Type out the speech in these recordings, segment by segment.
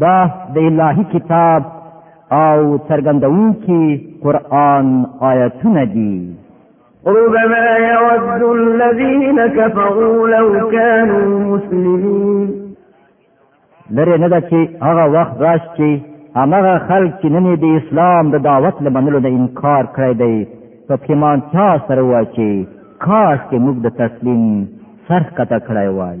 دا د الهي کتاب او څرګندونکي قرآن آیتونه دي ربما يود الذين كفروا لو كانوا مسلمين لره نه ده چې هغه وخت راش چې هغه خلک چې نن د اسلام د دعوت له منلو نه انکار کړی دی په پښیمان چا سره واچي کاش کې موږ د تسلیم سر کته کړای وای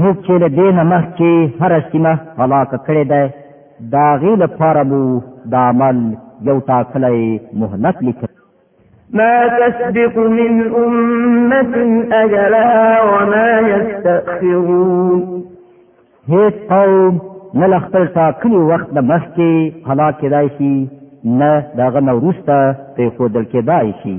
موږ چې له دې نه مخکې هره سیمه هلاکه کړې ده د هغې لپاره مو د عمل یو ټاکلی مهلت لیکلی ما تسبق من أمة أجلها وما يستأخرون هیڅ قوم نه له خپل ټاکلي وخت نه مخکې هلاک کېدای شي نه د هغه نه وروسته پرېښودل کېدای شي